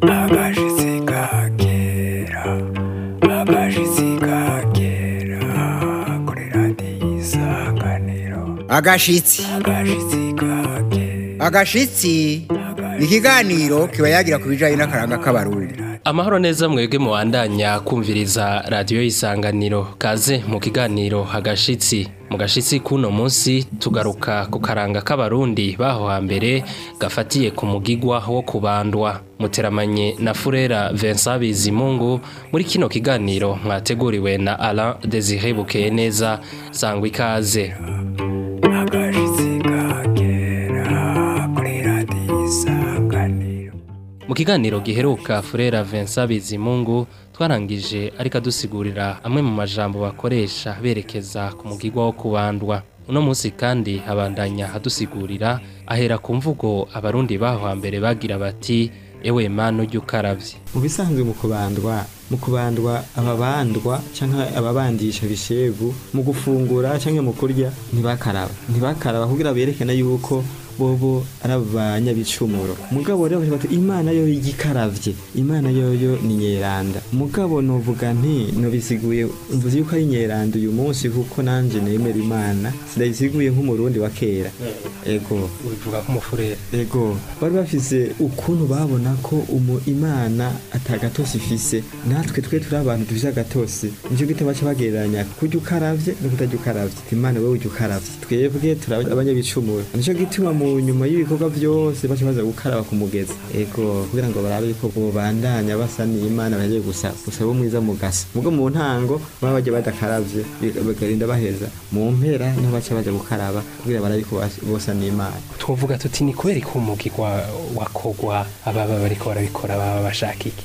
akajisi kakera akajisi kakera agashitsi agashitsi ikiganiro kiba yagira ku bijyanye n'akaranga k'abarurira amahoro neza mwebwe muwandanya kumviriza radiyo y'isanganiro kaze mu kiganiro agashitsi mu gashitsi k'uno munsi tugaruka ku karanga k'abarundi baho hambere gafatiye ku mugigwa wo kubandwa muteramanye na furera vincent bizimungu muri kino kiganiro mwateguriwe na alain desire bukeye neza sangwa ikaze mu kiganiro giheruka furera Vincent bizimungu twarangije ariko adusigurira amwe mu majambo bakoresha berekeza ku mugigwa wo kubandwa uno munsi kandi habandanya adusigurira ahera ku mvugo abarundi baho hambere bagira bati ewe manu ujya ukarabye mu bisanzwe mu kubandwa mu kubandwa ababandwa cyangwa ababandisha bishevu mu gufungura cyangwa mu kurya ntibakaraba ntibakaraba kugira berekana yuko bobo arabanyabicumuro mugabo rero bati imana yo yigikaravye imana yoyo ni nyeranda mugabo nuvuga nti nobisiguye mvuze yuko ari nyeranda uyu munsi kuko nanje nemera imana sidayisiguye nk'umurundi wa kera ego ubivuga nk'umufurere ego bari bafise ukuntu babona ko umu imana atagatosi ifise natwe twe turi abantu dufise agatose nico gituma baca bagereranya kurya ukaravye no kutarya ukaravye imana wewe urya ukaravye twebwe turi abanyabicumuro nico gituma mu nyuma y'ibikorwa byose baca baza gukaraba ku mugezi ego kugira ngo barabe ko bobandanya basaniye imana bagiye gusa gusaba umwiza mugasa ubwo mu ntango baba bajya badakaravye bakarinda baheza mu mpera niho baca baza gukaraba kugira barabe ko bosaniye imana twovuga tuti ni kubera ko umugi wakogwa ababa bariko barabikora baba bashaka iki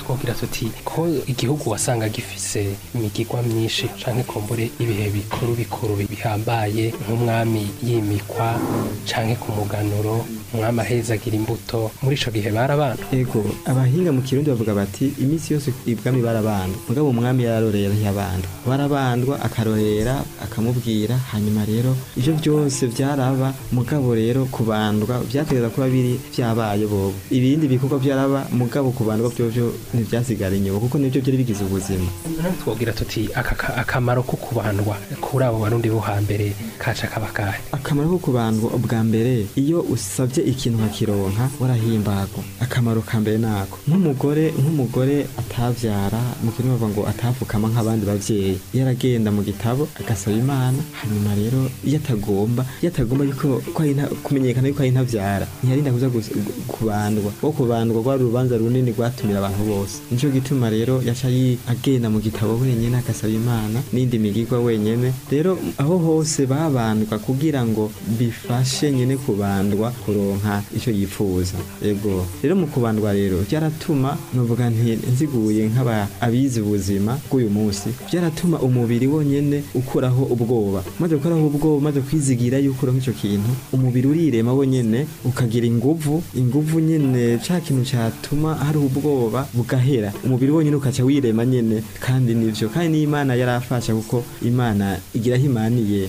twabwira tuti ko igihugu wasanga gifise imigigwa myinshi cyangwa ikombure ibihe bikuru bikuru bihambaye nk'umwami yimikwa cyangwa ku muganuro umwami aheza agira imbuto muri ico gihe barabana yego abahinga mu kirundi bavuga bati iminsi yose ibwami barabana mugabo umwami yararorera ntiyabanda barabandwa akarorera akamubwira hanyuma rero ibyo byose byaraba mugabo rero kubandwa vyategeza kuba biri byabaye bobo ibindi bikorwa byaraba mugabo kubandwa vyovyo ntivyasigara inyuma kuko nibyo vyari bigize ubuzima twogira tuti akamaro ko kubandwa kuri abo barundi bo hambere kaca kabakahe akamaro ko kubandwa ubwa mbere iyo usabye ikintu kironka warahimbagwa akamaro ka mbere nako nk'umugore nk'umugore atabyara mu kintu ngo atavukama nk'abandi bavyeyi yaragenda mu gitabo agasaba imana hanyuma rero iyo atagomba iyo atagomba yuko kumenyekana yuko ari ntavyara ntiyarinda kuza kubandwa wo kubandwa rwari urubanza runini rwatumira abantu bose nico gituma rero yaca agenda mu gitabo wenyine agasaba imana n'indi migigwa wenyine rero aho hose babandwa kugira ngo bifashe nyene kubandwa kuronka kuronka icyo yifuza yego rero mu kubandwa rero byaratuma novuga nti nziguye nk'aba abizi ubuzima bw'uyu munsi byaratuma umubiri wonyene ukuraho ubwoba maze gukoraho ubwoba maze kwizigira yuko nk'icyo kintu umubiri urirema wonyene ukagira inguvu inguvu nyine ca kintu catuma hari ubwoba bugahera umubiri wonyene ukaca wirema nyene kandi nivyo kandi n'imana yarafasha kuko imana igira himaniye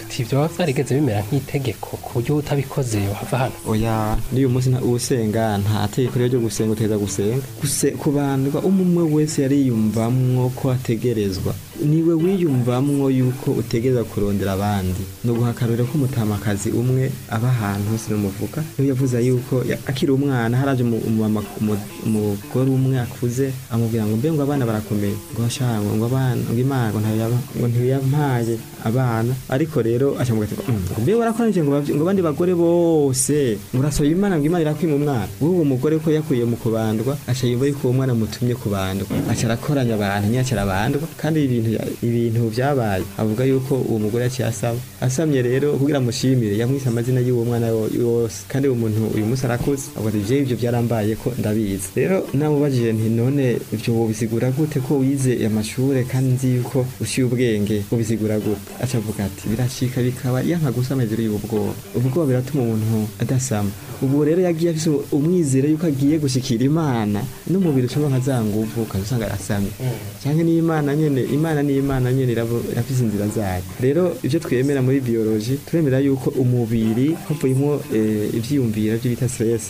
ibyo baba byarigeze bimera nk'itegeko ku buryo utabikoze wava hano oya n'uyu munsi uba usenga nta tegeko ryo gusenga uteza gusenga kubandwa umwe wese yariyumvamwo ko ategerezwa niwe wiyumvamwo yuko utegereza kurondera abandi ni uguhakarurira ko umutamakazi umwe aba ahantu hose n'umuvuka niwe yavuze yuko akiri umwana haraje umugore umwe akuze amubwira ngo mbe ngo abana barakomeye ngo ashaka ngo abana ngo imana ngo ntayo yampaye abana ariko rero aca mugato mm, mbe warakoranije ngo ngo bandi bagore bose murasoye imana ngo imana irakwima umwana uwo mugore ko yakuye mu kubandwa aca yumva yuko uwo mwana mutumye kubandwa aca arakoranya abantu nyaca arabandwa kandi ibintu ibintu byabaye avuga yuko uwo mugore yaciye asaba asamye rero kugira mushimire yamwise amazina y'uwo mwana yose kandi uwo muntu uyu munsi arakuze avuga ivyo ivyo byarambaye ko ndabizi rero namubajije nti none ibyo wobisigura gute ko wize amashure kandi nzi yuko ushyuye ubwenge ubwenge ubizigura gute acavuga ati birashika bikaba yanka gusama hejuru y'ubwoba ubwoba biratuma umuntu adasama ubu rero yagiye afise umwizere yuko agiye gushyikira imana n'umubiri ushobora nka za nguvu ukaza usanga arasamye cyangwa ni imana nyene imana ni imana nyene inzira zayo rero ibyo twemera muri biology turemera yuko umubiri havuyemo eh, ibyiyumviro vyo bita stress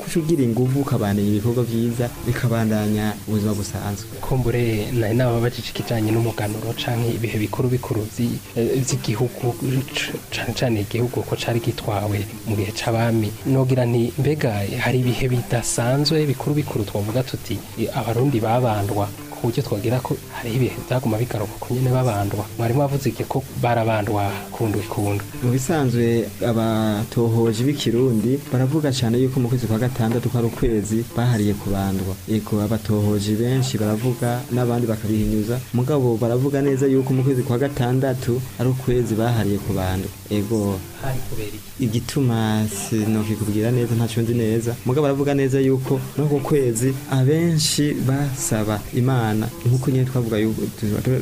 kuca ugira inguvu ukabandanya ibikorwa vyiza bikabandanya ubuzima busanzwe kumbure nari nababajije ikijanye n'umuganuro canke ibi ibihe bikuru bikuru by'igihugu eh, cyane cyane igihugu ko cyari gitwawe mu gihe cy'abami nogira nti mbega hari ibihe bidasanzwe bikuru bikuru twavuga tuti eh, abarundi babandwa ku buryo twagira ko hariho ibihe byaguma bigaruka nyine babandwa mwarimu wavuze ko barabandwa kundu ikundu mu bisanzwe abatohoje b'ikirundi baravuga cyane yuko mu kwezi kwa gatandatu ko ari ukwezi bahariye kubandwa ego abatohoje benshi baravuga n'abandi bakabihinyuza mugabo baravuga neza yuko mu kwezi kwa gatandatu ari ukwezi bahariye kubandwa ego hari kubera iki igituma sinokikubwira neza ntacyo nzi neza mugabo baravuga neza yuko muri uko kwezi abenshi basaba imana nk'uko nyine twavuga yuko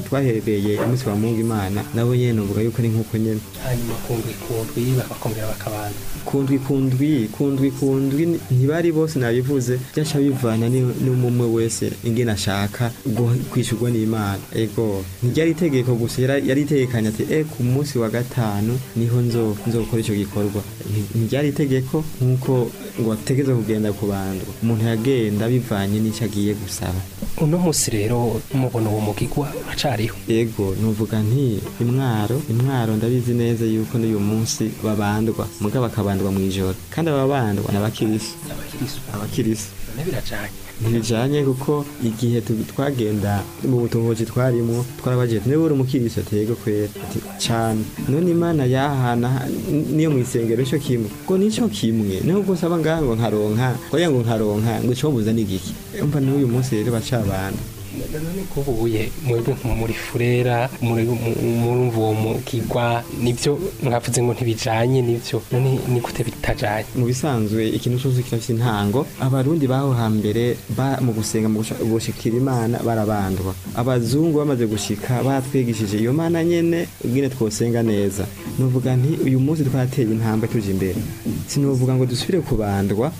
twahereye umunsi wa mungu imana nabo nyine nuvuga yuko ari nk'uko nyine hanyuma kundwi kundwi bakongera bakabana kundwi kundwi kundwi kundwi ntibari bose nabivuze byaca bivana n'umwe wese ingene ashaka kwishyurwa n'imana ego ntiryari itegeko gusa yari itegekanye ati e ku munsi wa gatanu niho nzoka zo gukora icyo gikorwa ntibyari itegeko nk'uko ngo ategeze kugenda ku bantu umuntu yagenda bivanye n'icyo agiye gusaba uno munsi rero mubona uwo mugigwa acariho yego nuvuga nti imwaro imwaro ndabizi neza yuko n'uyu munsi babandwa mugabo akabandwa mu ijoro kandi ababandwa ni abakirisi abakirisi birajyanye ntibijyanye kuko igihe twagenda mu butungozi twarimo twarabagiye ntibure umukirisi atego kwera cyane none imana yahana niyo mu isengero cyo kimwe ngo nicyo kimwe niho gusaba ngaha ngo nkaronka kugira ngo nkaronka ngo cyo mbuza n'igiki mva n'uyu munsi rero bacabana none kuba mwebwe muri furera muri uwo mukigwa nibyo mwavuze ngo ntibijanye nibyo none ni gute bitajanye mu bisanzwe ikintu cyose kirafite intango abarundi baho hambere ba mu gusenga mu gushikira imana barabandwa abazungu bamaze gushika batwigishije iyo mana nyene ubwine twosenga neza nuvuga nti uyu munsi twateye intambwe tuje imbere sinuvuga ngo dusubire kubandwa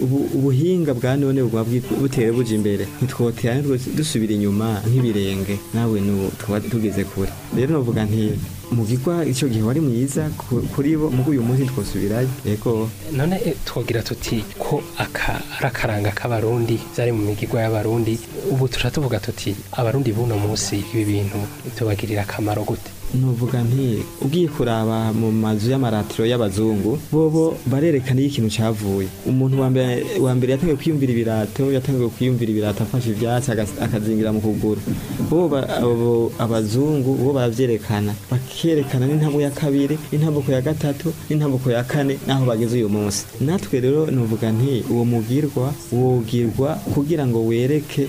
ubuhinga bwa none bwa buteye buja imbere ntitwotera dusubira inyuma nk'ibirenge nawe twaba tugeze kure rero navuga nti mu gikwa icyo gihe wari mwiza kuri bo mugo uyu munsi twosubirayo yego none eh, twogira tuti ko aka arakaranga k'abarundi byari mu migigwa y'abarundi ubu tusha tuvuga tuti abarundi buno munsi ibi bintu tubagirira akamaro gute Nuvuga nti ugiye kuraba mu mazu y'amaratiro y'abazungu bobo barerekana iyo ikintu cyavuye umuntu wa mbere yatangiye kwiyumvira ibirato yatangiye kwiyumvira ibirato afashe ibyatsi akazingira mu kuguru bo abazungu bo barabyerekana bakerekana n'intambuko ya kabiri n'intambuko ya gatatu n'intambuko ya kane n'aho bageze uyu munsi natwe rero ntuvuga nti uwo mubwirwa wogirwa kugira ngo wereke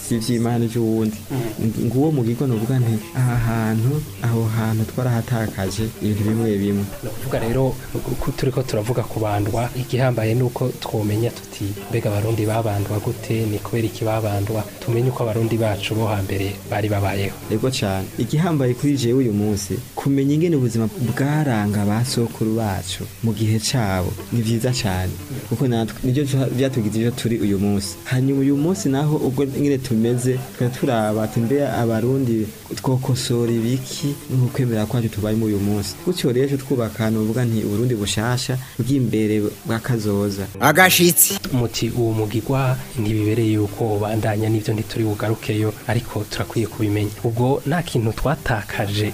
si iby'imana iby'uwundi mm. nguwo mu gigo novuga nti aha hantu aho hantu twarahatakaje ibintu bimwe bimwe ni ukuvuga rero turi ko turavuga bandwa igihambaye ni uko twomenya tuti mbega abarundi babandwa gute ni kubera iki babandwa tumenye uko abarundi bacu bo hambere bari babayeho yego cyane igihambaye kuri jewe uyu munsi kumenya ingene ubuzima bwaranga ba sokuru bacu mu gihe cyabo ni vyiza cyane kuko natwe nibyo vyatugize ivyo turi uyu munsi hanyuma uyu munsi naho ubwo ingene tumeze twa turaba tumbeye abarundi twokosora ibiki n'ukwemera kwacu tubayemo uyu munsi gutyo rero twubakana uvuga nti uburundi bushasha bw'imbere bw'akazoza agashitsi umuti uwo mugigwa ntibibereye yuko bandanya n'ivyo ntituri bugarukeyo ariko turakwiye kubimenya ubwo nta kintu twatakaje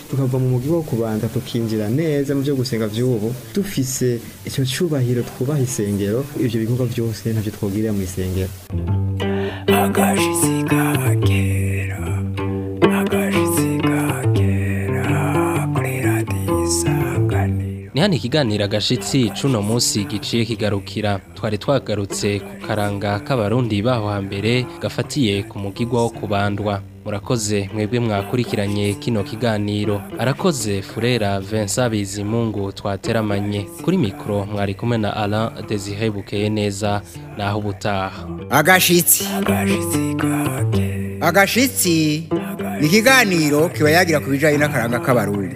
tukava mu mugi wo kubanza tukinjira neza mu byo gusenga by'ubu dufise icyo cyubahiro twubaha isengero ibyo bikorwa byose ntabyo twogirira mu isengero akajisi kahagera akajisi kahagera kuri ni ikiganiro agashitsi cuno munsi giciye kigarukira twari twagarutse ku karanga k'abarundi baho hambere gafatiye ku mugigwa wo kubandwa Urakoze mwebwe mwakurikiranye kino kiganiro arakoze furera Vincent Bizimungu twateramanye kuri mikoro mwari kumwe na Alain Desire Bukeye neza naho ubutaha agashitsi agashitsi ni ikiganiro kiba yagira ku bijyanye n'akaranga k'abarundi